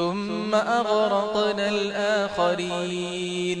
ثم أغرقنا الآخرين.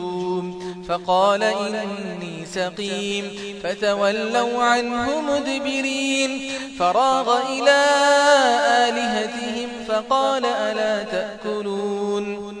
فقال إني سقيم. فتولوا عنه مدبرين. فراغ إلى آلهتهم فقال ألا تأكلون.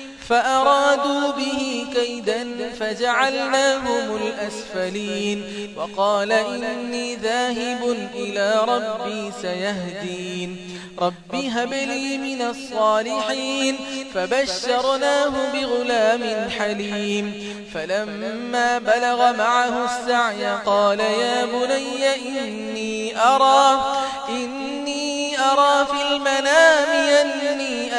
فأرادوا به كيدا فجعلناهم الأسفلين وقال إني ذاهب إلى ربي سيهدين. ربي هب لي من الصالحين. فبشرناه بغلام حليم. فلما بلغ معه السعي قال يا بني إني أرى, إني أرى في المنام أن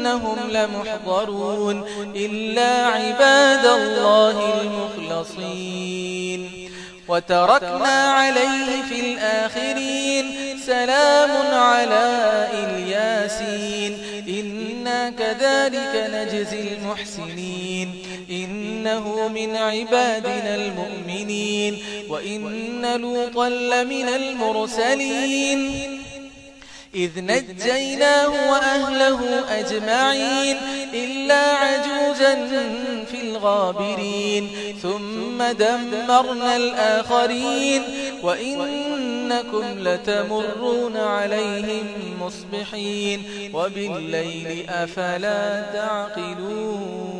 إنهم لمحضرون إلا عباد الله المخلصين. وتركنا عليه في الآخرين سلام على إلياسين. إنا كذلك نجزي المحسنين. إنه من عبادنا المؤمنين. وإن لوطا لمن المرسلين. إذ نجيناه وأهله أجمعين إلا عجوزا في الغابرين ثم دمرنا الآخرين وإنكم لتمرون عليهم مصبحين وبالليل أفلا تعقلون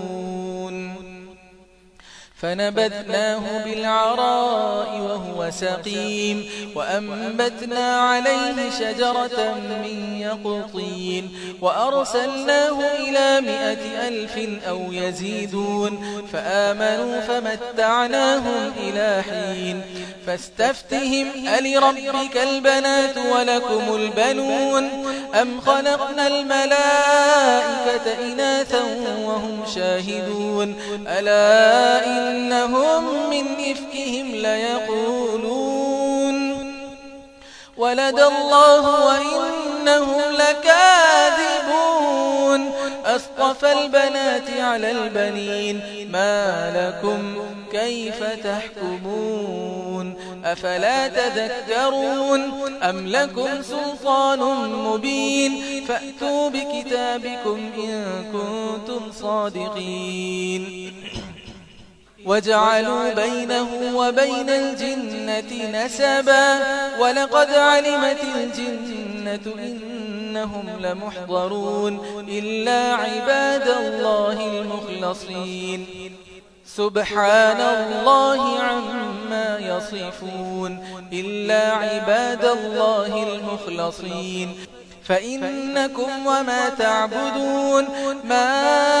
فنبذناه بالعراء وهو سقيم وأنبتنا عليه شجرة من يقطين وأرسلناه إلى مئة ألف أو يزيدون فآمنوا فمتعناهم إلى حين فاستفتهم ألربك البنات ولكم البنون أم خلقنا الملائكة إناثا وهم شاهدون ألا إن أنهم من إفكهم ليقولون ولد الله وإنهم لكاذبون أصطفى البنات على البنين ما لكم كيف تحكمون أفلا تذكرون أم لكم سلطان مبين فأتوا بكتابكم إن كنتم صادقين وجعلوا بينه وبين الجنة نسبا ولقد علمت الجنة إنهم لمحضرون إلا عباد الله المخلصين. سبحان الله عما يصفون. إلا عباد الله المخلصين. فإنكم وما تعبدون. ما